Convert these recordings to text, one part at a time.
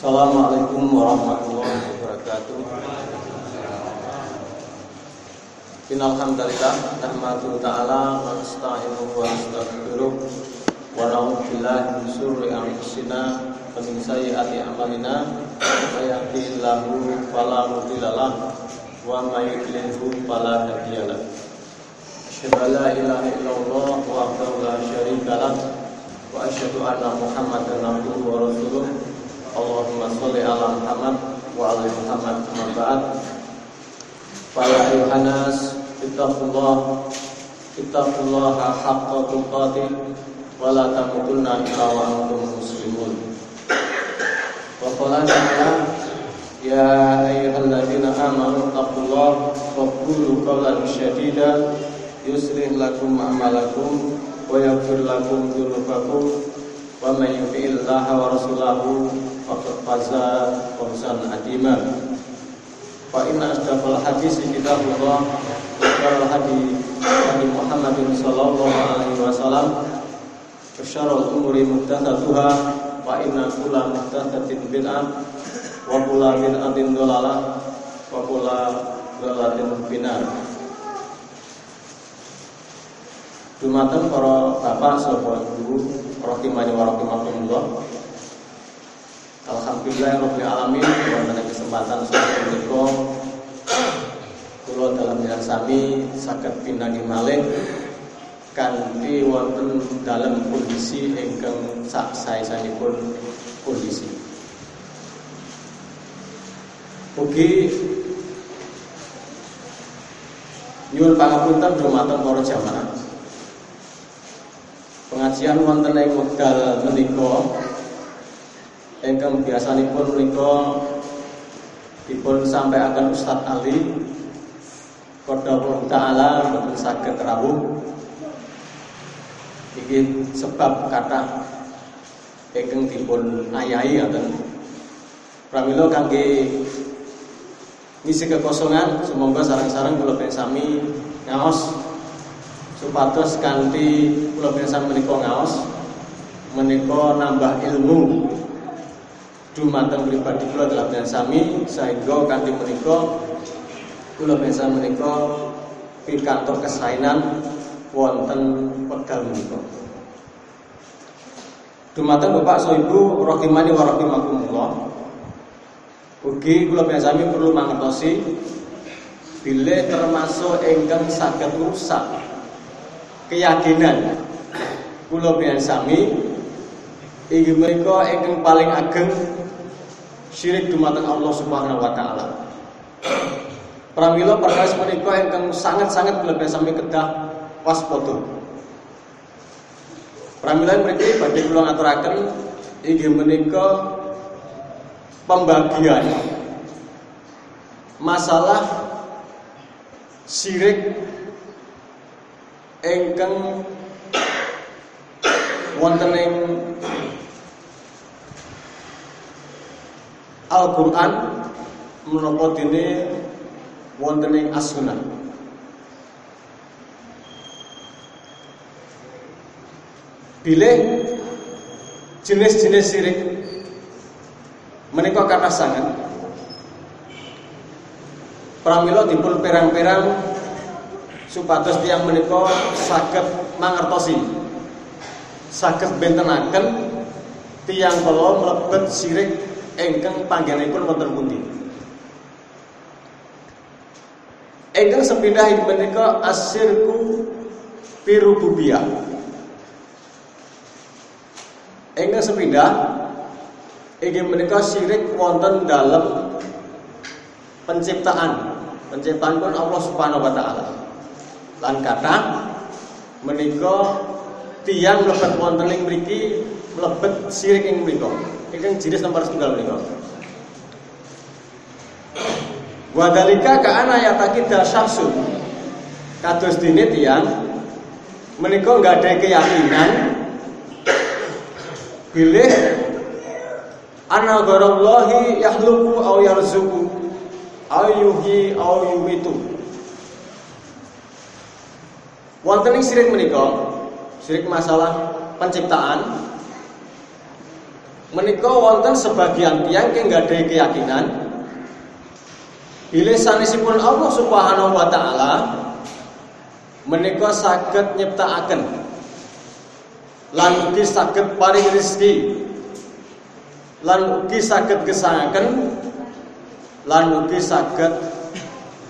Assalamualaikum warahmatullahi wabarakatuh. Innalhamdalillah nahmadu ta'ala wa nasta'inuhu wa nastaghfiruh wa na'udzu billahi min syururi anfusina wa min sayyiati a'malina may yahdihillahu fala mudilla lahu wa may yudlilhu fala hadiya lahu. Asyhadu an la ilaha illallah la syarika lahu wa asyhadu anna Muhammadan abduhu wa rasuluh. Allahumma sholli ala Muhammad wa ala Muhammad amma ba'd. Fala ayuhanas ittaqullah ittaqullaha haqqa tuqatih wa la tamutunna illa wa antum muslimun. Wa qala ta'ala ya ayyuhalladzina amanu taqullaha wa qulu qawlan syadida yuslih lakum a'malakum wa yaghfir lakum dzunubakum wa may yuti'illaha wa rasulahu faqad faza fawzan adima fa inna asdaqal hadis kitabullah wa khairal hadi hadi Muhammadin sallallahu alaihi wasallam wa syarrul umuri muhdatsatuha wa inna kulla muhdatsatin bid'ah wa kulla bid'atin dhalalah wa kulla dhalalatin finnar Dumateng para bapak sahabat guru rahimani wa rahimakumullah. Alhamdulillah rabbil alamin wonten kesempatan saat menika kula dalam jalan sami saged pinangi malih kanthi wonten dalam kondisi ingkang sak saesanipun kondisi. Ugi nyuwun pangapunten dumateng para jamaah pengajian wonten ing wekdal menika ingkang biasanipun menika dipun sampaikan Ustadz Ali Qadallahu taala boten saged rawuh. Iki sebab kata ingkang dipun ayahi ngoten pramila kangge ngisi kekosongan semoga sarang-sarang kula sami ngaos. Supados kanthi kula pisan menika ngaos menika nambah ilmu dumateng pribadi kula dalam sami. Sehingga kanthi menika kula pisan menika pikantuk kesainan wonten wekdal menika. Dumateng Bapak so Ibu rahimani wa rahimakumullah. Ugi kula sami perlu mangertosi bilih termasuk ingkang saged rusak keyakinan kula sami inggih menika ingkang paling ageng syirik dumateng Allah Subhanahu wa taala. Pramila perkawis menika ingkang sangat-sangat kula sami kedah waspada. Pramila mriki badhe kula ngaturaken inggih menika pembagian masalah syirik ingkang wonten ing Al-Qur'an menapa dene wonten ing As-Sunnah. Jenis-jenis sirik. Menika kata sangat pramila dipun perang-perang supados tiang menika saged mangertosi. Saged bentenaken tiang kala mlebet sirik ingkang panggenipun wonten pundi? Ingkang sepindah menika asirku pirububiyah ingkang sepindah inggih menika sirik wonten dalam penciptaan. Penciptaan pun Allah Subhanahu wa taala. Lan kata menika tiang mlebet wonten ing mriki mlebet sirik ing mrika ingkang jenis nomor setunggal menika Wadalika ka ana yatakida syahsun kados tiang menika enggak ada keyakinan bilih ana gharallahi yahluku aw yarzuku aw yuhyi aw yumitu. Wonten sirik menika, sirik masalah penciptaan menika wonten sebagian tiang ada keyakinan Bila sanesipun Allah Subhanahu wa taala menika saged nyiptakaken lan ugi saged paring rezeki lan ugi saged gesangaken lan ugi saged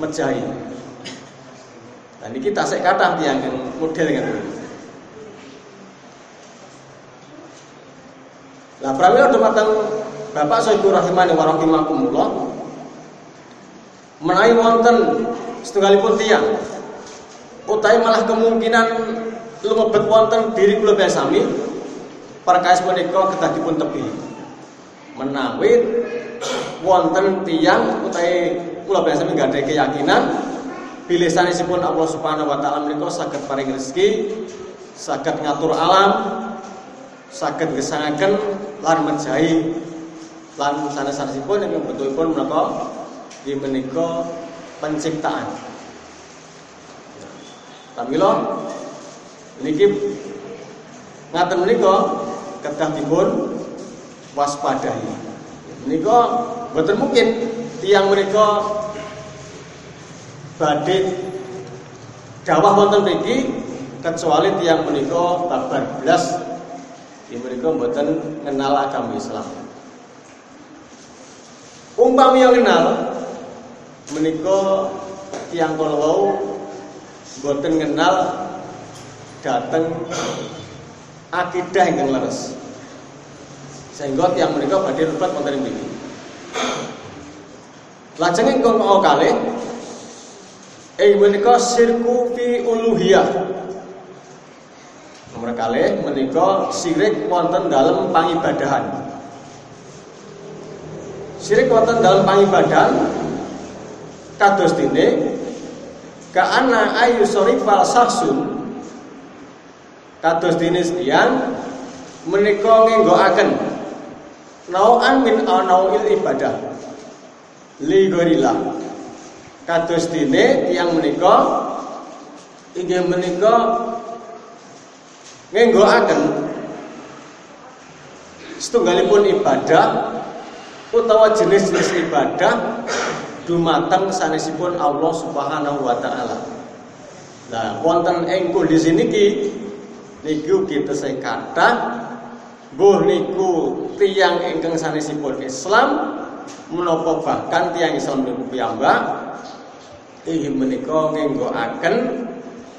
mejahi. Nah niki tasik kathah tiyang model. Lah pramila dumateng Bapak Soiku rahimani wa rahimakumullah menawi wonten setunggalipun tiang utawi malah kemungkinan lumebet wonten diri kula sami perkais menika kedah dipun tebi. Menawi wonten tiang utawi kula sami nggak ada keyakinan pilih sanesipun Allah Subhanahu wa taala menika saged paring rezeki saged ngatur alam saged gesangaken lan menjahi lan sanes-sanesipun yang bentukipun menika di menika penciptaan. Tamilo niki ngaten menika kedah dipun waspadai. Menika boten mungkin tiang menika badhe dawah wonten mriki kecuali tiang menika babar blas di mereka mboten kenal agama Islam. Umpami yang kenal menika tiang kala wau mboten kenal dateng akidah ingkang leres. Sehingga tiang menika badhe rupat wonten mriki. Lajeng ingkang kalih ing menika sirku fi uluhiyah Nomor kali menika sirik wonten dalam pangibadahan. Sirik wonten dalam pangibadahan kados dene kaana ayu sorifal sahsun kados dene sekian menika ngenggokaken nau'an min anauil ibadah. Li gharillah kados dene yang menika inggih menika ngenggokaken setunggalipun ibadah utawa jenis-jenis ibadah dumateng sanesipun Allah Subhanahu wa taala. Nah, wonten ing kondisi niki niku kita saya kata Buh niku tiang ingkang sanesipun Islam menapa bahkan tiang Islam niku piyambak inggih menika ngenggokaken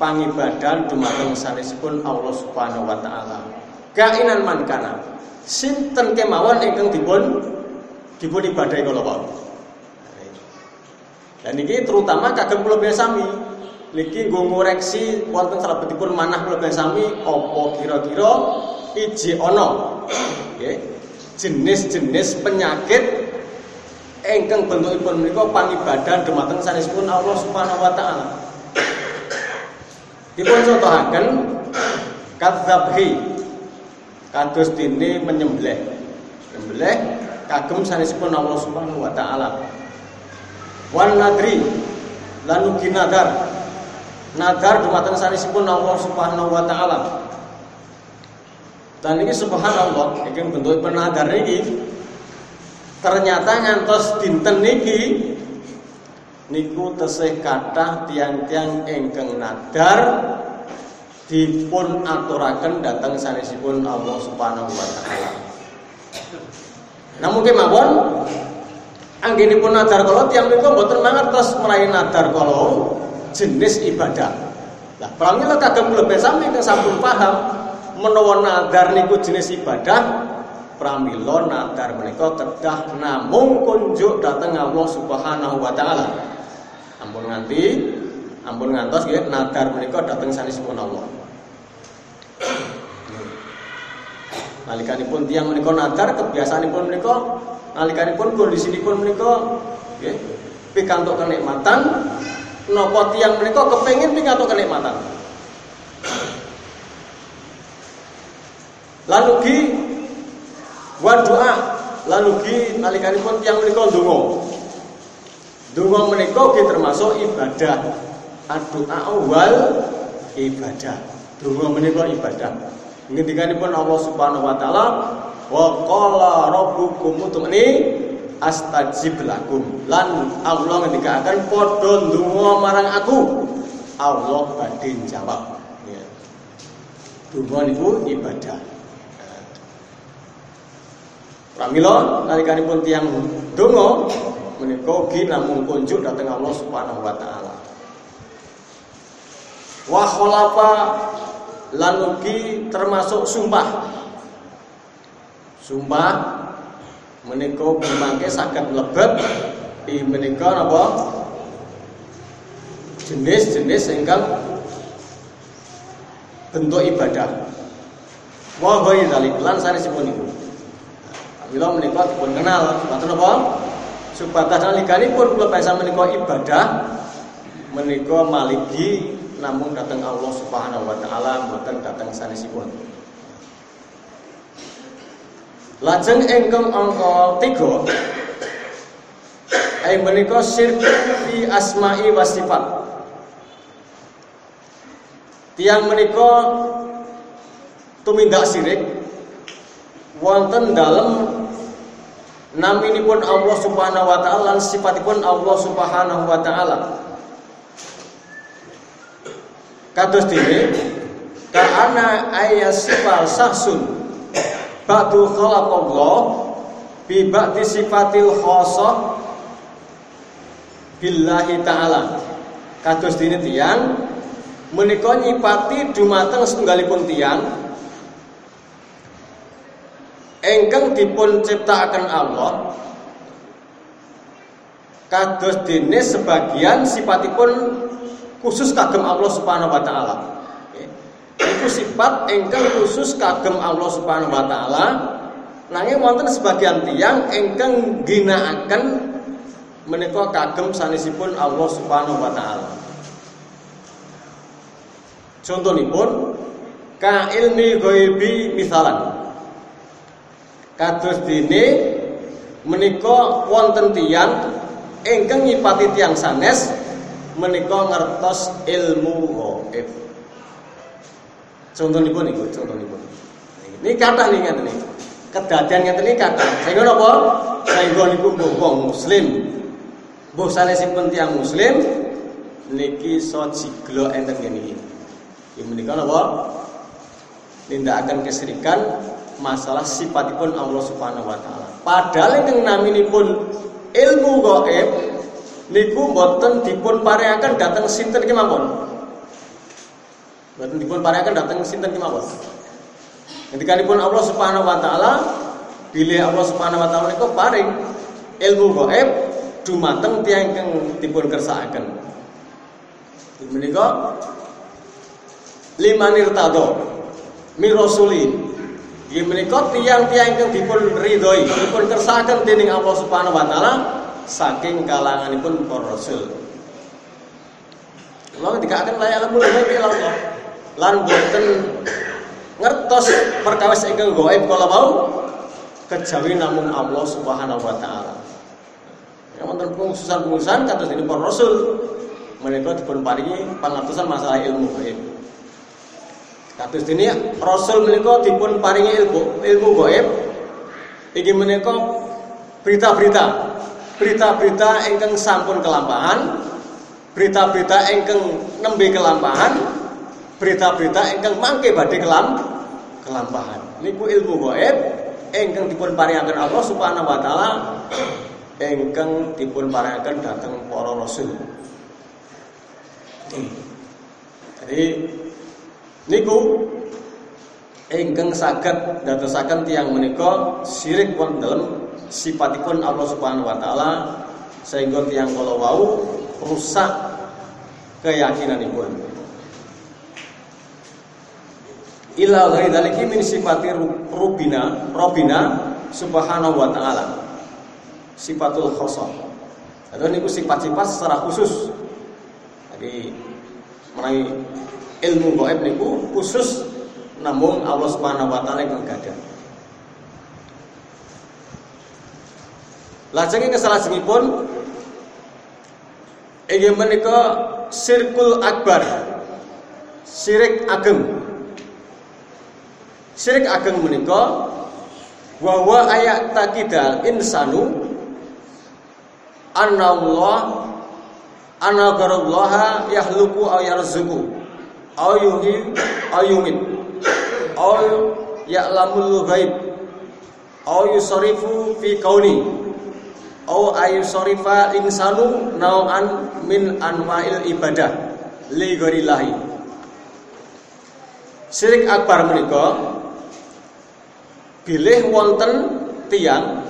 pangibadan dumateng sanesipun Allah Subhanahu wa taala. Kainan man kana. Sinten kemawon ingkang dipun dipun ibadahi kala wau. Dan ini terutama kagem kula sami. Niki nggo ngoreksi wonten salebetipun manah kula sami apa kira-kira iji ana nggih jenis-jenis penyakit ingkang bentukipun menika pangibadan dumateng sanesipun Allah Subhanahu wa taala. Dipun contohaken kadzabhi kados dene menyembelih. Menyembelih kagem sanesipun Allah Subhanahu wa taala. Wan nadri lan ugi nadar. Nadar dumateng sanesipun Allah Subhanahu wa taala. Dan ini subhanallah, iki bentuk penadar niki ternyata ngantos dinten niki niku tesih kathah tiang-tiang ingkang nadar dipun aturaken dhateng sanesipun Allah Subhanahu wa taala. Namun kemawon anggenipun nadar kala tiang niku mboten mangertos menawi nadar kala jenis ibadah. Lah pramila kagem lebih sami ingkang sampun paham menawa nadar niku jenis ibadah pramila nadar menika kedah namung kunjuk dhateng Allah Subhanahu wa taala ampun nganti ampun ngantos nggih nadar menika dhateng sanesipun Allah. Nalikanipun tiang menika nadar kebiasaanipun menika nalikanipun kondisinipun menika nggih pikantuk kenikmatan. Napa tiang menika kepengin pikantuk kenikmatan? Lalu gi wa doa lalu gi nalikanipun tiang menika ndonga Donga menika nggih termasuk ibadah. Doa awal ibadah. Donga menika ibadah. Ngendikanipun Allah Subhanahu wa taala, wa qala rabbukum utmani astajib lakum lan Allah akan padha ndonga marang aku Allah badhe jawab ya donga niku ibadah Pramila nalikanipun tiyang donga menika ugi namung kunjuk dhateng Allah Subhanahu wa taala. Wa khalafa lan ugi termasuk sumpah. Sumpah menika bimangke saged mlebet i menika napa jenis-jenis ingkang bentuk ibadah. Wa ghairi dzalik lan sanesipun niku. Mila menika dipun kenal, mboten napa? Supados nalikanipun kula basa menika ibadah menika maligi namun datang Allah Subhanahu wa taala mboten datang sanesipun. Lajeng ingkang angka 3 ai menika syirk fi asma'i wa sifat. Tiang menika tumindak sirik wonten dalem naminipun Allah Subhanahu wa taala sifatipun Allah Subhanahu wa taala. Kados dene ka'ana ayasifal sahsun ba'du khalaqallah bi ba'di sifatil khosah billahi taala. Kados dene tiyang menika nyipati dumateng setunggalipun tiyang engkang dipun ciptakaken Allah kados dene sebagian sifatipun khusus kagem Allah Subhanahu wa taala. Itu sifat engkang khusus kagem Allah Subhanahu wa taala. Nanging wonten sebagian tiang engkang ginakaken menika kagem sanesipun Allah Subhanahu wa taala. Contonipun ka ilmi ghaibi misalan kados dene menika wonten tiyang ingkang nyipati tiyang sanes menika ngertos ilmu gaib. Contonipun niku, contonipun. Ini kata nih ngeten iki. Kedadian ngeten iki kata. Sehingga napa? Sehingga niku wong muslim. Mbuh sanesipun tiyang muslim niki so jiglo enten ngene iki. Iki menika napa? Nindakaken kesirikan masalah sifatipun Allah Subhanahu wa taala. Padahal ingkang naminipun ilmu gaib niku mboten dipun paringaken dhateng sinten kemawon. Mboten dipun paringaken dhateng sinten kemawon. Ketika Allah Subhanahu wa taala bilih Allah Subhanahu wa taala niku paring ilmu gaib dumateng tiyang ingkang dipun kersakaken. Menika limanirtado mirosuli Inggih menika tiang-tiang ingkang dipun ridhoi, dipun kersakaken dening Allah Subhanahu wa taala saking kalanganipun para rasul. Kula dikatakan layak lemul iki Allah. Lan boten ngertos perkawis ingkang gaib kala mau kejawi namung Allah Subhanahu wa taala. Ya wonten pengkhususan-pengkhususan kados ini para rasul mereka dipun paringi pangertosan masalah ilmu gaib. Kados dene Rasul menika dipun paringi ilmu ilmu gaib. Iki menika berita-berita. Berita-berita ingkang sampun kelampahan, berita-berita ingkang nembe kelampahan, berita-berita ingkang mangke badhe kelam kelampahan. Niku ilmu gaib ingkang dipun paringaken Allah Subhanahu wa taala ingkang dipun paringaken dhateng para rasul. Jadi niku ingkang saged dadosaken tiyang menika sirik wonten dalem sifatipun Allah Subhanahu wa taala sehingga tiyang kala wau rusak keyakinanipun. Ila ghairi dzalika min sifati rubina robina subhanahu wa taala. Sifatul khosah. Atau niku sifat-sifat secara khusus. Jadi mengenai ilmu gaib niku khusus namun Allah Subhanahu wa taala yang gadah. Lajeng ing salajengipun inggih menika sirkul akbar. Sirik ageng. Sirik ageng menika wa huwa ayat takidal insanu anna Allah anna garallaha yahluku aw yarzuqu aw yuhi aw yumit aw ya'lamul ghaib. Aw yusarifu fi kauni aw ayusarifa insanu nau'an min anwa'il ibadah li ghairillahi. Syirik akbar menika bilih wonten tiang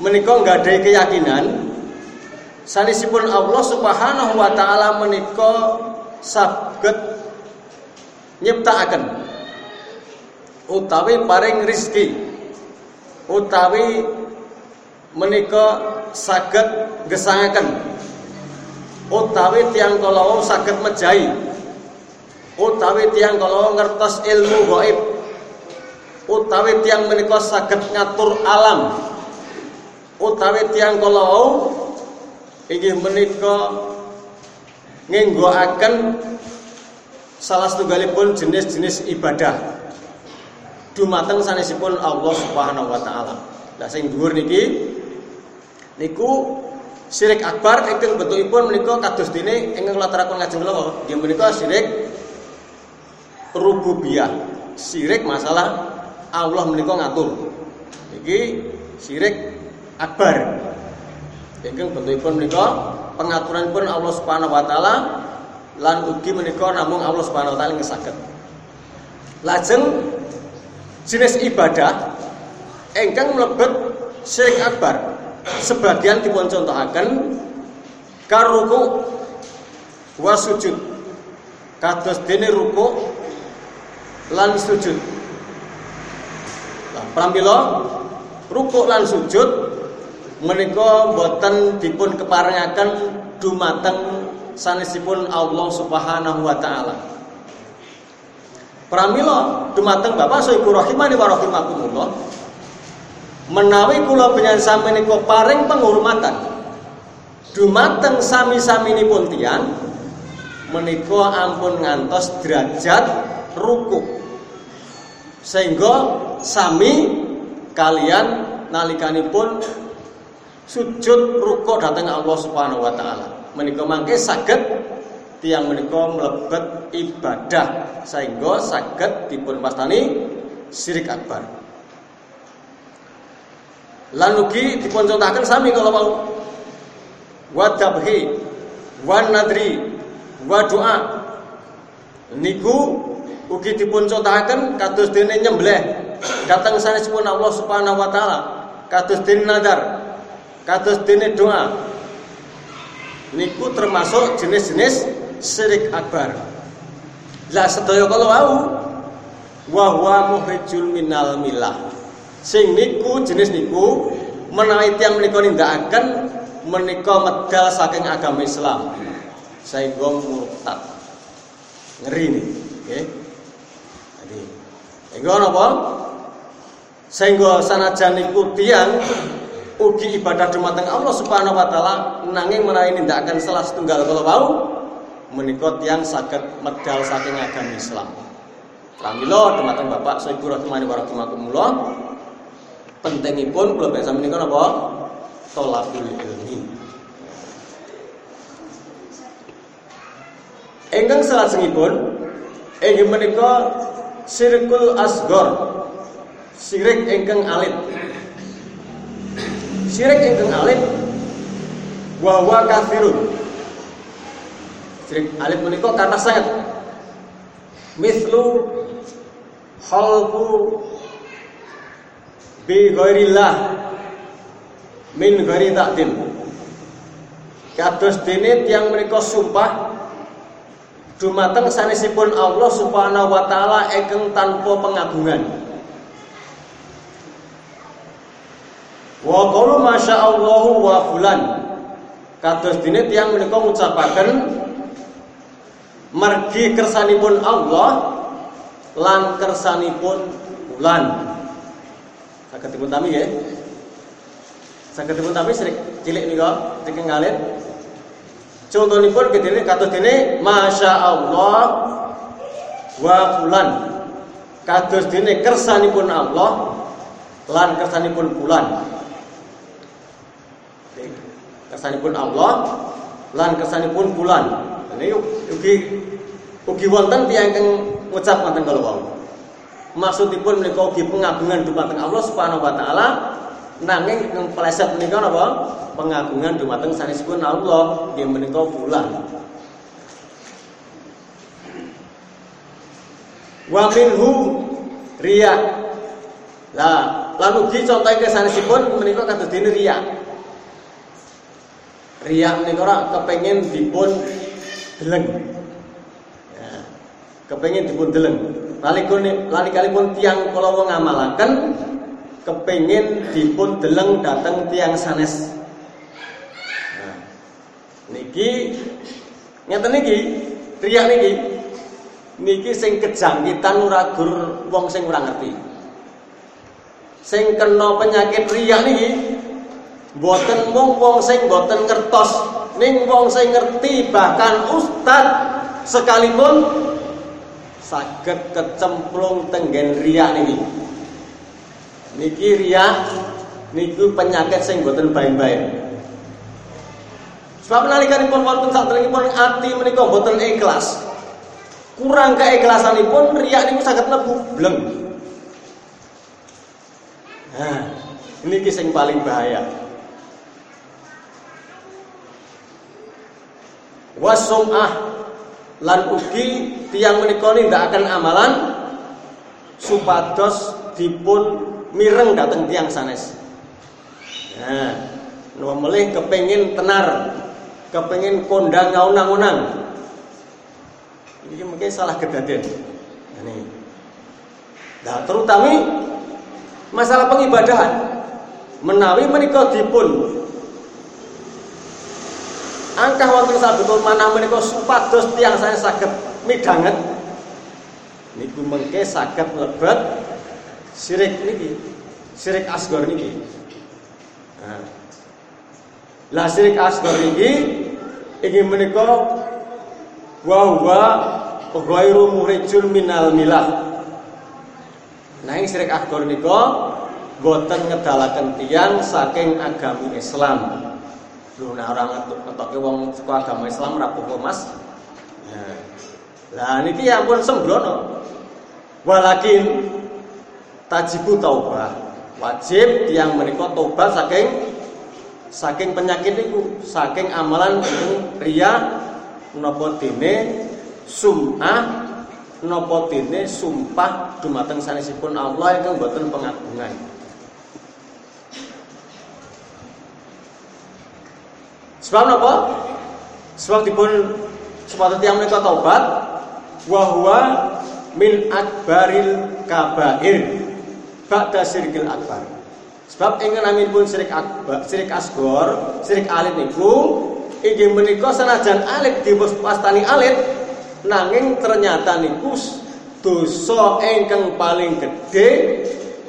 menika nggadahi keyakinan. Sanesipun Allah Subhanahu wa taala menika saged nyiptakaken. Utawi paring rizki. Utawi menika saged gesangaken utawi tiang kala saged mejahi utawi tiang kala ngertos ilmu gaib. Utawi tiang menika saged ngatur alam. Utawi tiang kala inggih menika ngenggoaken salah setunggalipun jenis-jenis ibadah dumateng sanesipun Allah Subhanahu wa taala. Lah sing dhuwur niki niku syirik akbar ingkang bentukipun menika kados dene ingkang kula terangkan ngajeng kula nggih menika syirik rububiyah. Syirik masalah Allah menika ngatur. Iki syirik akbar. Ingkang bentukipun menika pengaturanipun Allah Subhanahu wa taala lan ugi menika namung Allah Subhanahu wa taala ngesaged. Lajeng jenis ibadah ingkang mlebet syirik akbar. Sebagian dipun contohaken karuku wa sujud. Kados dene ruku lan sujud. Nah, pramila ruku lan sujud menika boten dipun keparengaken dumateng sanesipun Allah Subhanahu wa taala. Pramila dumateng Bapak Soibu rahimani wa rahimakumullah menawi kula sami menika paring penghormatan dumateng sami-saminipun tiyang menika ampun ngantos derajat ruku sehingga sami kalian nalikanipun sujud rukuk datang Allah Subhanahu wa taala. Menika mangke saged tiang menika mlebet ibadah sehingga saged dipun pastani syirik akbar. Lan ugi dipun contohaken sami kalau mau wa tabhi wa nadri wa doa niku ugi dipun contohaken kados dene nyembelih datang sanesipun Allah Subhanahu wa taala kados dene nadar kados dene doa. Niku termasuk jenis-jenis syirik akbar. Lah sedaya kalau wau wa huwa muhrijul minal milah sing niku jenis niku menawi tiyang menika nindakaken menika medal saking agama Islam. Sehingga murtad. Ngeri nih nggih. Jadi sehingga napa sehingga sanajan niku tiyang ugi ibadah dumateng Allah Subhanahu wa taala nanging menawi nindakaken salah setunggal kala wau menika tiyang saged medal saking agama Islam. Pramila dumateng Bapak Soibu rahimani wa rahimakumullah pentingipun kula biasa menika napa? Tolabul ilmi. Engkang salajengipun inggih menika sirkul asgor. Sirik ingkang alit. Syirik ingkang alit wa huwa kafirun. Syirik alit menika kata sangat mislu khalqu bi ghairillah min ghairi ta'dil. Kados dene tiyang menika sumpah dumateng sanesipun Allah Subhanahu wa taala ingkang tanpa pengagungan. Wa qalu masyaallahu wa fulan. Kados dene tiyang menika ngucapaken mergi kersanipun Allah lan kersanipun fulan. Saged dipun tami nggih. Saged dipun tami srik cilik nika saking ngalir. Contonipun kedene kados dene masyaallah wa fulan. Kados dene kersanipun Allah lan kersanipun bulan kersanipun Allah lan kersanipun bulan. Ini ugi ugi wonten tiyang kang ngucap ngoten kalau wau. Maksudipun menika ugi pengagungan dumateng Allah Subhanahu wa taala nanging yang pleset menika napa? Pengagungan dumateng sanesipun Allah nggih menika bulan. Wa minhu riya. Lah lalu ugi contoh kesanesipun menika kados dene riya riya menika ora kepengin dipun deleng. Ya, kepengin dipun deleng. Lalikun lalikalipun tiang kala wong ngamalaken kepengin dipun deleng dateng tiang sanes. Nah, niki ngeten niki riya niki niki sing kejangkitan ora gur wong sing ora ngerti. Sing kena penyakit riya niki mboten mung wong sing mboten ngertos, ning wong sing ngerti bahkan ustad sekalipun saged kecemplung tenggen riya niki. Niki riya niku penyakit sing mboten bae-bae. Sebab nalikanipun wonten saderengipun ati menika mboten ikhlas kurang keikhlasanipun riak niku saged mlebu bleng. Nah, ini kisah yang paling bahaya. Wasum'ah lan ugi tiang menika tidak akan amalan supados dipun mireng dateng tiang sanes. Nah, nomele kepengin tenar, kepengin kondang ngaunang-unang, ini mungkin salah kedaden. Ini. Nah, terutama masalah pengibadahan. Menawi menika dipun angkah wonten sabetul manah menika supados tiang saya saged midanget niku mengke saged mlebet sirik niki sirik asgor niki nah. lah sirik asgor niki ingin menika wa huwa ghairu muhrijun minal milah. Nanging sirik akbar nika boten ngedalaken tiyang saking agami Islam. Lho nek ora ngetokke wong saka agama Islam ora apa Mas. Nah. Lah niki ya ampun sembrono. Walakin tajibu taubah. Wajib tiang menika tobat saking saking penyakit niku, saking amalan riya napa dene sum'ah napa dene sumpah dumateng sanesipun Allah ingkang boten pengagungan. Sebab napa? Sebab dipun sepatu tiang menika taubat wa huwa min akbaril kabair ba'da syirkil akbar. Sebab ingin pun syirik akbar, syirik asgor, syirik alit niku inggih menika senajan alit diwastani alit nanging ternyata niku dosa ingkang paling gede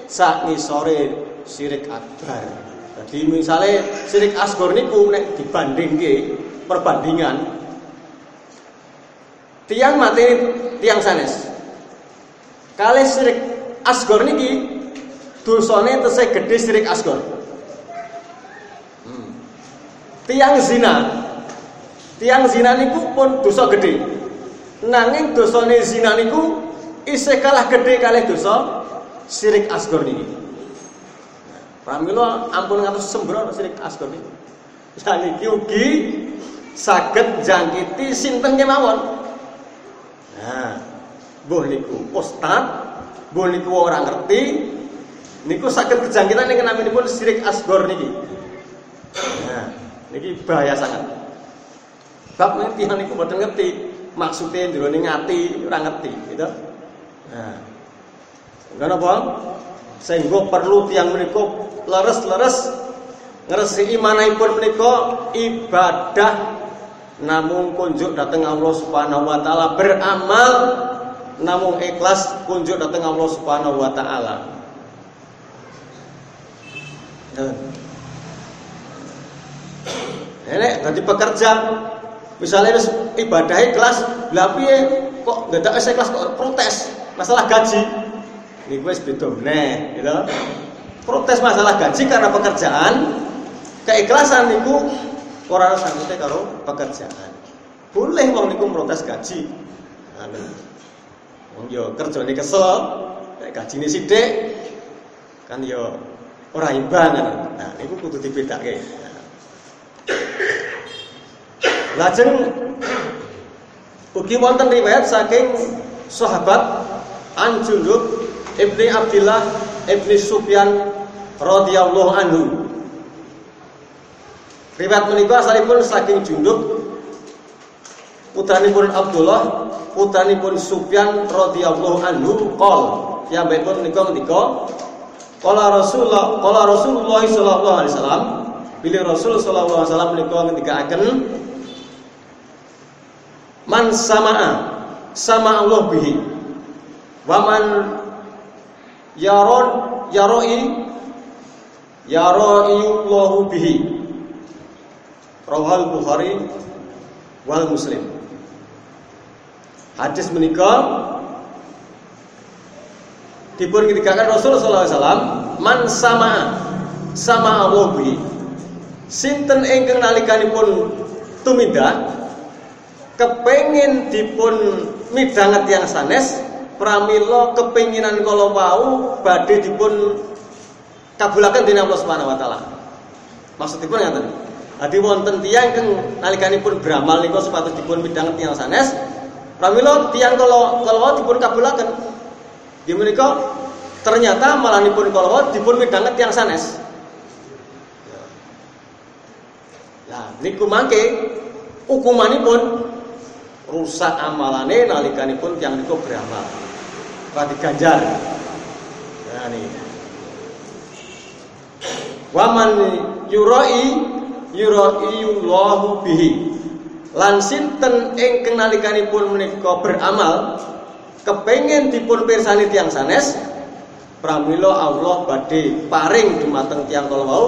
sak ngisore syirik akbar. Jadi misalnya syirik asgor niku nek dibandingke perbandingan tiang mati tiang sanes. Kali syirik asgor niki dosane tesih gede syirik asgor. Hmm. Tiang zina Tiang zina niku pun dosa gede. Nanging dosane zina niku isih kalah gede kalih dosa sirik asgor niki. Pramila ampun ngatus sembrono sirik asgor niki. Lah niki ugi jangkiti sinten kemawon. Nah, mbuh niku ustad, mbuh niku ora ngerti, niku saged kejangkitan ing naminipun sirik asgor niki. Nah, niki bahaya sangat. Bab tiang niku mboten ngerti maksudnya jroning ngati ora ngerti, gitu. Nah. Sehingga napa? Sehingga perlu tiang menika leres-leres ngresi imanipun menika ibadah namun kunjuk datang Allah Subhanahu wa taala beramal namun ikhlas kunjuk datang Allah Subhanahu wa taala. Ini nanti pekerja Misalnya ibadah kelas, lah piye kok dadak saya kelas kok protes masalah gaji. Gue beda meneh, gitu. protes masalah gaji karena pekerjaan, keikhlasan niku ora sangkute karo pekerjaan. Boleh wong niku protes gaji. Anu. Wong yo kerjane kesel, gajine sithik kan yo ora imbang. Nah, niku kudu dibedake. Lajeng ugi wonten riwayat saking sahabat An Jundub Ibni Abdillah Ibni Sufyan radhiyallahu anhu. Riwayat menika asalipun saking Jundub putranipun Abdullah putranipun Sufyan radhiyallahu anhu qol pun menika ngendika qala Rasulullah qala Rasulullah sallallahu alaihi wasallam pilih Rasul sallallahu alaihi wasallam menika ngendikaken man sama'a sama Allah bihi wa man yaron yaroi yaroi bihi. Rawal Bukhari wal Muslim. Hadis menikah dipun ngendikaken Rasulullah SAW man sama sama Allah bihi. Sinten ingkang nalikanipun tumindak? Kepengin dipun midhanget yang sanes pramila kepinginan kala wau badhe dipun kabulaken dening Allah Subhanahu wa taala. Maksudipun ngaten. Adi wonten tiyang kang nalikanipun beramal nika supados dipun midhanget tiyang sanes, pramila tiyang kala kala wau dipun kabulaken. Di menika ternyata malanipun kala wau dipun midhanget tiyang sanes. Nah, niku mangke hukumanipun rusak amalane nalikanipun tiyang niku beramal rati ganjar. Nah ini. Waman yurai yuraiyullahu bihi. Lan sinten ingkang nalikanipun menika beramal kepengen dipun pirsani tiang sanes pramila Allah badhe paring dumateng tiang kala wau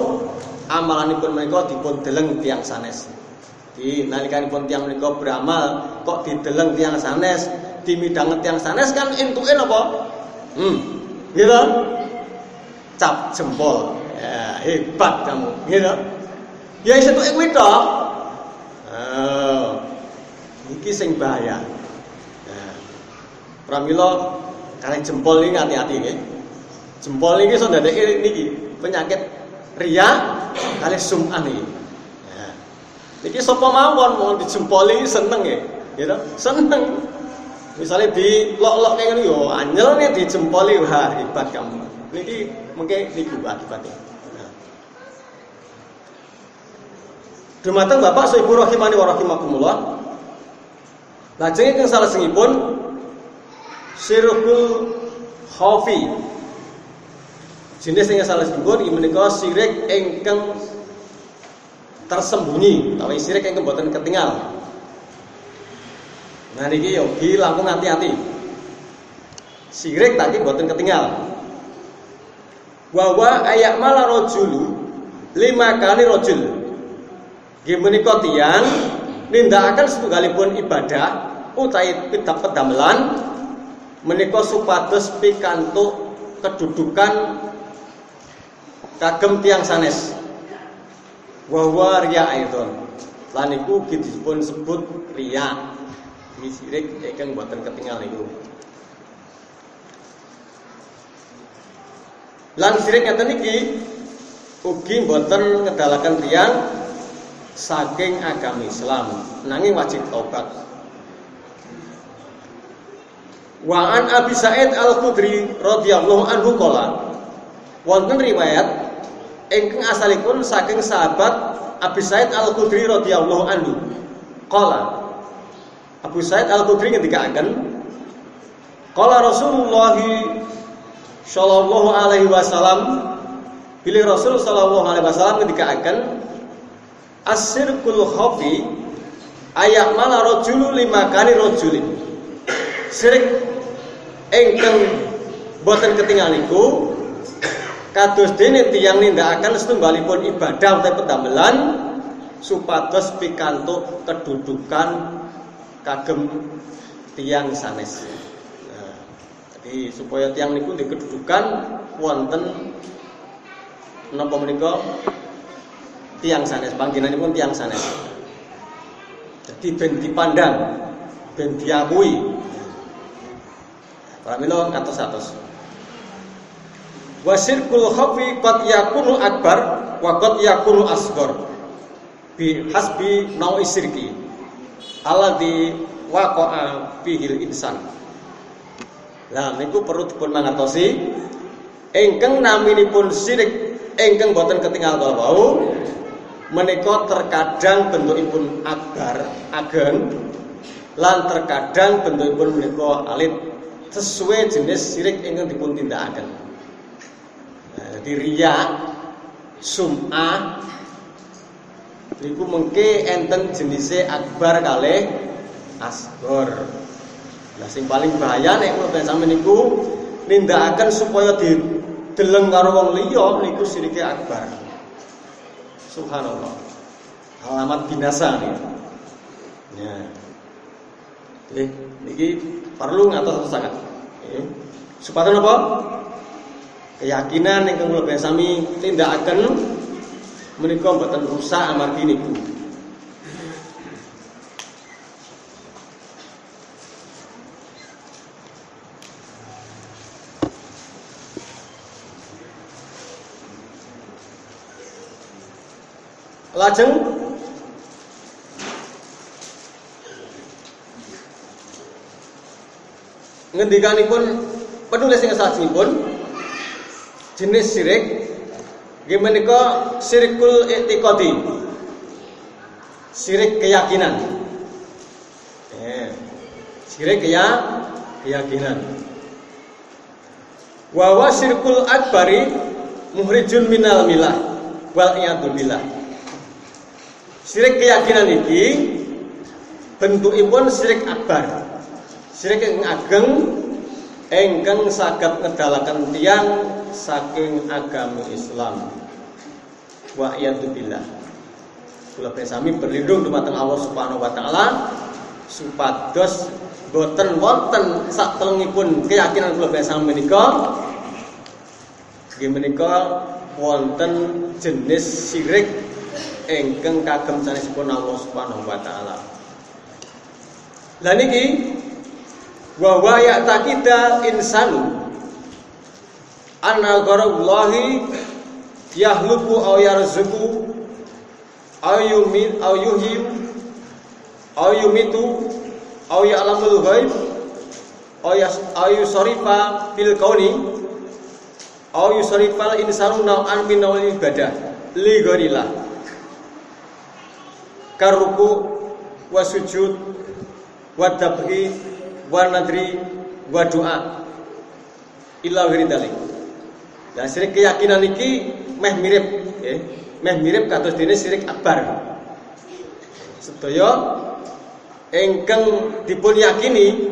amalanipun menika dipun deleng tiang sanes. Di nalikanipun tiang menika beramal kok dideleng tiang sanes dimidanget yang sanes kan entuke apa? Hmm. Gitu. Cap jempol. Ya, hebat kamu, gitu. Ya itu kuwi tok. Oh. Iki sing bahaya. Nah. Pramila kalian jempol ini hati-hati nggih. Jempol ini iso ndadekake niki penyakit ria kali sum'ah niki. Niki sapa mawon mau dijempoli seneng ya, gitu. Seneng. Misalnya di lok-lok kayak gini, yo anjel nih di jempoli wah hebat kamu. Niki mungkin niku akibatnya. Nah. Dumateng Bapak Ibu rahimani wa rahimakumullah. Lajeng ingkang salah sengipun sirkul khafi. Jenis salah sengipun iki menika sirik ingkang tersembunyi, utawi sirik ingkang boten ketinggal. Nah niki yo langkung hati-hati. Sirik tadi buatan ketinggal. Wawa ayak malah rojulu lima kali rojul. Gimana kau tiang akan setunggalipun ibadah utai pitak pedamelan menika supados pikantuk kedudukan kagem tiang sanes. Wawa ria aidon. Laniku pun sebut ria ini sirik ikan buatan ketinggal itu. Lan sirik ngeten niki ugi buatan ngedalaken tiang saking agama Islam nanging wajib taubat. Wa an Abi Sa'id Al-Khudri radhiyallahu anhu qala wonten riwayat ingkang asalipun saking sahabat Abi Sa'id Al-Khudri radhiyallahu anhu. Qala. Abu Sa'id Al-Khudri ketika akan Kala Rasulullah Shallallahu alaihi wasallam Pilih Rasul Shallallahu alaihi wasallam ketika akan Asirkul khafi Ayak mana rojulu lima kali rojulin Sirik Engkeng Boten ketinggalan niku Kados dene tiyang nindakaken setunggalipun ibadah utawi pendamelan supados pikantuk kedudukan kagem tiang sanes. Nah, jadi supaya tiang niku di kedudukan wonten napa menika tiang sanes panggenanipun tiang sanes. Jadi ben dipandang, ben diakui. Pramila katos-atos. Wasirkul khafi qad yakunu akbar wa qad yakunu asghar. Bi hasbi nawi sirki. Alladhi waqa'a fihil insan. Lah niku perlu dipun mangertosi ingkang naminipun sirik ingkang boten ketinggal kala wau menika terkadang bentukipun akbar ageng lan terkadang bentukipun menika alit sesuai jenis sirik ingkang dipun tindakaken. Nah, jadi riya sum'ah niku mengke enten jenise akbar kalih asgor. Lah sing paling bahaya nek kula sampeyan niku nindakaken supaya dideleng karo wong liya niku sirike akbar. Subhanallah. Alamat binasa nih. Ya. Oke, niki perlu ngatos sangat. Nggih. Supaya napa? Keyakinan ingkang kula sami tindakaken menika mboten rusak amargi niku. Lajeng ngendikanipun penulis ing salajengipun jenis sirik nggih menika sirikul i'tiqadi. Sirik keyakinan. Eh, sirik ya keyakinan. Wa wa sirkul akbari muhrijun minal milah wal iyadu billah. Sirik keyakinan iki bentukipun sirik akbar. Sirik yang ageng engkang saged ngedalaken tiang saking agama Islam. Wa billah. Kula sami berlindung dumateng Allah Subhanahu wa taala supados boten wonten saktelengipun keyakinan kula sami menika nggih menika wonten jenis sirik ingkang kagem sanesipun Allah Subhanahu wa taala. Lah niki wa wa ya'taqida insanu anna gharallahi yahluku aw yarzuqu aw yumit aw yuhyi aw yumitu aw ya'lamul ghaib aw yusarifa fil kauni aw yusarifa insanu naw'an min nawal ibadah li ghairillah. Karuku wa sujud wa dabhi wa nadri wa doa illa wiridalik Nah, sirik keyakinan iki meh mirip nggih. Meh mirip kados dene sirik akbar. Sedaya ingkang dipun yakini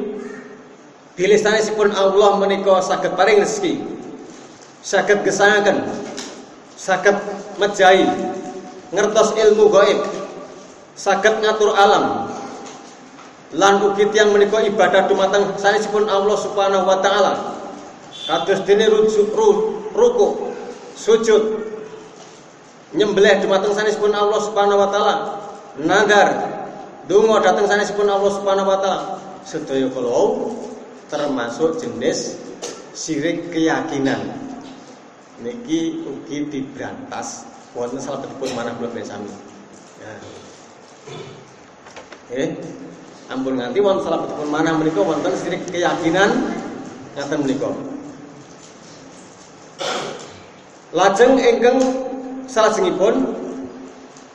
bilih sanesipun Allah menika saged paring rezeki. Saged gesangaken. Saged mejahi ngertos ilmu gaib. Saged ngatur alam. Lan ugi tiyang menika ibadah dumateng sanesipun Allah Subhanahu wa taala. Kados dene rujuk ruku, sujud, nyembelih dumateng sanesipun Allah Subhanahu wa taala, nadar, donga dhateng sanesipun Allah Subhanahu wa taala. Sedaya kala termasuk jenis sirik keyakinan. Niki ugi diberantas wonten salebetipun manah kula sami. Ya. Eh, ampun nganti wonten salebetipun manah menika wonten sirik keyakinan ngaten menika. Lajeng ingkang salajengipun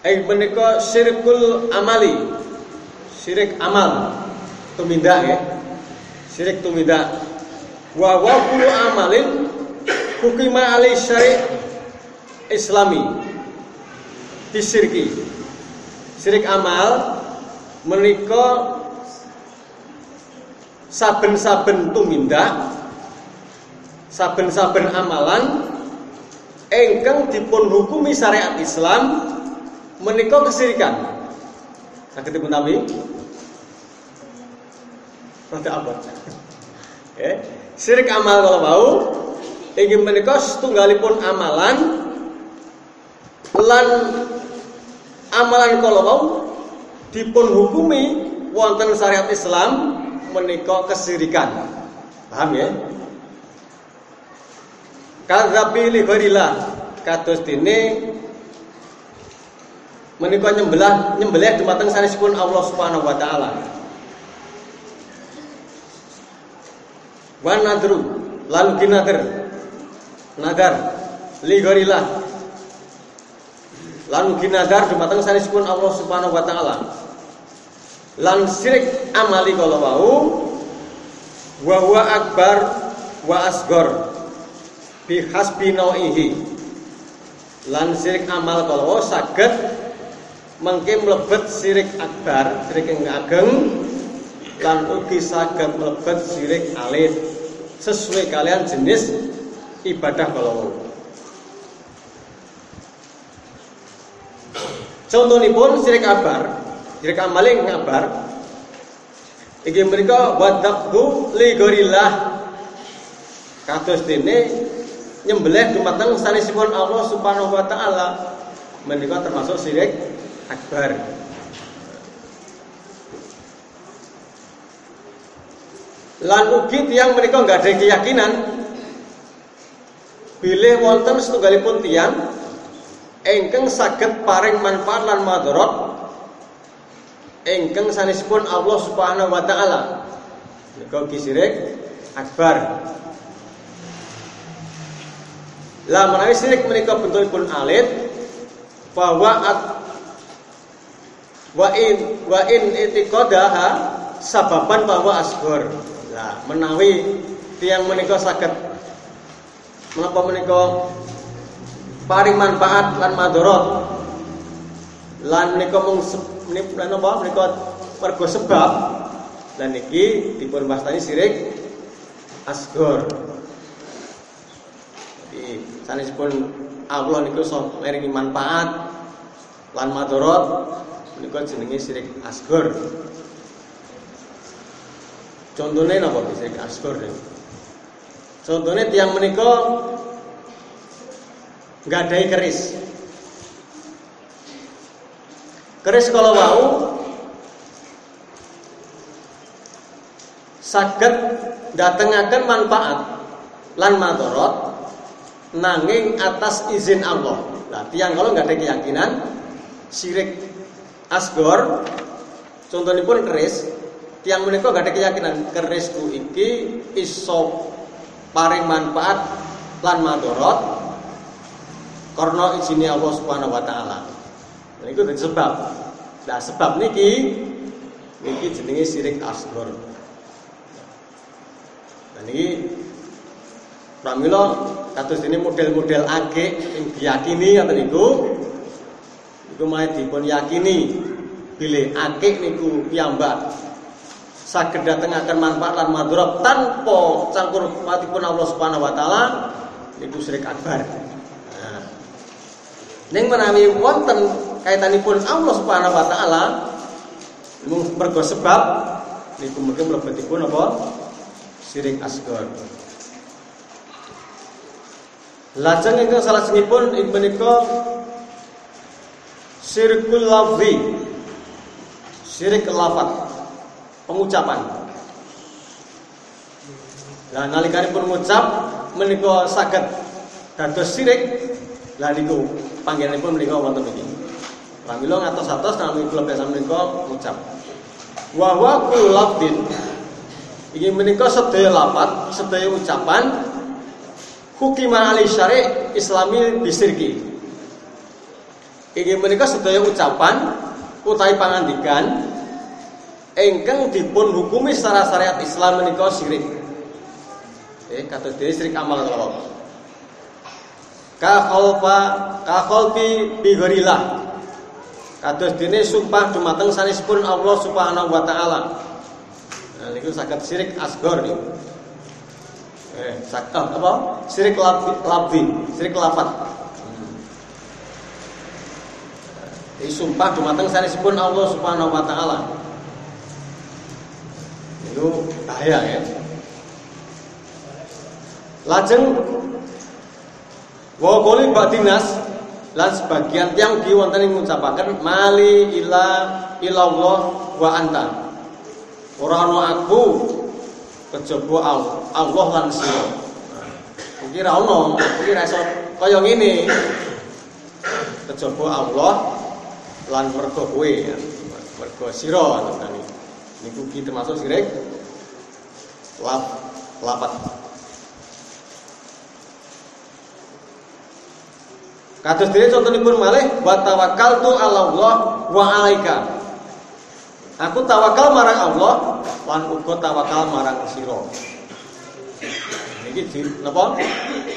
ing menika syirkul amali. Syirik amal. Tumindak ya. Syirik tumindak. Wa wa amalin hukima ali syari' islami. Disirki. Syirik amal menika saben-saben tumindak saben-saben amalan engkang dipun hukumi syariat Islam menika kesirikan. Saged dipun tampi? Rada abot. Eh, sirik amal kalau mau ingin menika setunggalipun amalan lan amalan kala wau dipun hukumi wonten syariat Islam menika kesirikan. Paham ya? Kadzabi li ghairillah kados dene menika nyembelah nyembelih dumateng sanesipun Allah Subhanahu wa taala. Wa nadru lalu kinadar nadar li ghairillah lalu kinadar dumateng sanesipun Allah Subhanahu wa taala lan syirik amali kala wau wa huwa akbar wa asgor bi hasbi nau'ihi. Lan syirik amal kala wau saged mengke mlebet syirik akbar syirik yang ageng lan ugi saged mlebet syirik alit sesuai kalian jenis ibadah kala wau Contohipun syirik akbar jadi kamaling ngabar. Iki mereka wadabhu li gorillah. Kados dene nyembelih dumateng sanesipun Allah Subhanahu wa taala. Menika termasuk syirik akbar. Lan ugi tiang mereka nggak ada keyakinan. Bilih wonten setunggalipun tiang ingkang saged paring manfaat lan madharat ingkang sanesipun Allah Subhanahu wa taala. Nika syirik akbar. Lah menawi syirik menika bentukipun alit bahwa at wa in wa in itiqadaha sababan bahwa asghar. Lah menawi tiang menika saged menapa menika paring manfaat lan madharat lan menika mung menika napa menika mergo sebab lan niki dipun wastani sirik asgor. Jadi sanesipun Allah niku iso maringi manfaat lan madharat menika jenenge sirik asgor. Contohnya napa sirik asgor? Contohnya tiang menika nggak ada keris. Keris kalau mau saged datengaken manfaat lan madorot nanging atas izin Allah. Nah, tiang kalau nggak ada keyakinan syirik asgor contohnya pun keris tiang menika nggak ada keyakinan keris ku iki iso paring manfaat lan madorot karena izinnya Allah Subhanahu wa taala. Nah, itu dari sebab. Nah, sebab niki niki jenenge sirik asghar. Nah niki pramila kados ini model-model ake yang diyakini apa niku niku mae dipun yakini bilih ake niku piyambak saged datengaken manfaat lan madharat tanpa cangkur matipun Allah Subhanahu wa taala niku syirik akbar. Nah. Menawi wonten kaitanipun Allah Subhanahu wa taala mergo sebab niku mungkin mlebetipun apa sirik asghar Lajeng ingkang salah singipun ing menika sirkul lafzi. Sirik lafat pengucapan. Lah nalikanipun ngucap menika saged dados sirik. Lah niku panggenipun menika wonten iki. Pramila ngatos-atos nami kula biasa menika ngucap. Wa wa kullu lafdin iki menika sedaya lapat, sedaya ucapan hukiman ali syari' islami bisirki. Iki menika sedaya ucapan utawi pangandikan ingkang dipun hukumi secara syariat Islam menika syirik. Eh kata dhewe syirik amal kalau. Ka khalfa ka khalfi bi ghairillah Kados dene sumpah dumateng sanesipun Allah Subhanahu wa taala. Nah niku saged syirik asgor niku. Eh, saged apa? Syirik labdi, syirik lafat. Jadi sumpah dumateng sanesipun Allah Subhanahu wa taala. Itu bahaya ya. Lajeng wa qoli ba'dinas lan sebagian tiang ugi wonten ing ngucapaken mali ila ilallah wa anta. Ora ana aku kejaba Allah lan sira. Iki ra ono, iki ra iso kaya ngene. Kejaba Allah lan mergo kowe, mergo sira ngoten Niku ki termasuk sirik lap lapat. Kados dene contonipun malih wa tawakkaltu 'ala Allah wa 'alaika. Aku tawakal marang Allah lan uga tawakal marang sira. Niki di napa?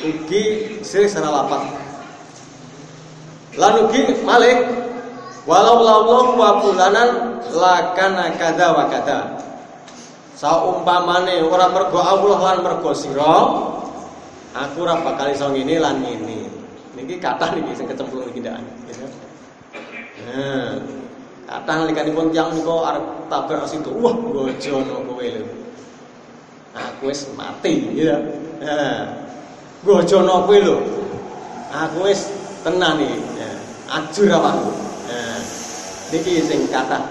Ugi sing secara lapat. Lan ugi malih walau Allah wa fulanan lakana kada wa kada. Saumpamane ora mergo Allah lan mergo sira, aku ora bakal iso ngene lan ngene. Niki kathah niki sing kecemplung niki ndak. Nah, kathah nalikanipun tiyang nika arep tabrak situ. Wah, gojono kowe lho. Aku wis mati, ya. Nah, gojono kowe lho. Aku wis tenan iki. Ya, ajur awakku. Nah, niki sing kathah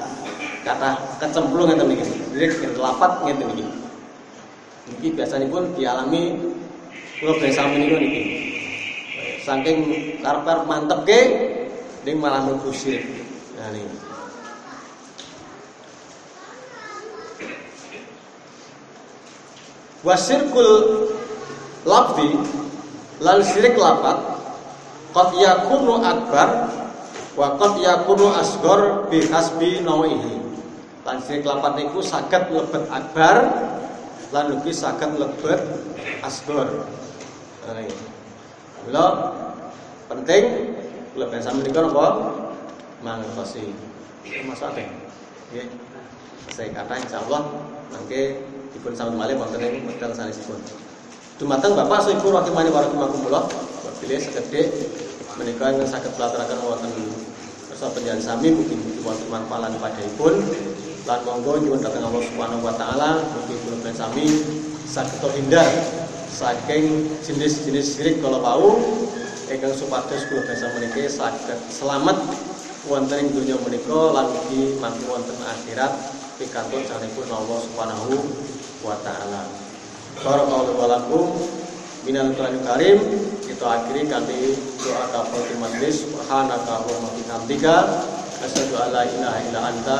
kathah kecemplung ngeten niki. Direk lapat ngeten niki. Niki biasanipun dialami kula biasa menika niki. Saking karep-karep mantep ke ning malah mlebu sirik. Nah niki. Wasirkul labdi lan sirik lapat qad yakunu akbar wa qad yakunu asghar bi hasbi nawihi. Lan sirik lapat niku saged lebet akbar lan ugi saged lebet asghar. Nah, Mula penting kula biasa menika napa mangertosi. Masuk akeh. Nggih. Saya kata insyaallah mangke dipun sambut malih wonten ing wekdal sanesipun. Dumateng Bapak Ibu rahimani wa rahimakumullah. Wabil sekedhik menika ingkang saged pelaturaken wonten kersa penjalan sami mugi mugi wonten manfaat padhaipun lan monggo nyuwun dhateng Allah Subhanahu wa taala mugi kula sami saged hindar saking jenis-jenis syirik kalau wau ingkang supados kula basa menika saged selamat wonten ing donya menika lan ugi mangke wonten akhirat pikantuk sanipun Allah Subhanahu wa taala. Barakallahu walakum minal Qur'anil Karim kita akhiri kanthi doa kafaratul majlis subhanaka wa bihamdika. Asyhadu an la ilaha illa anta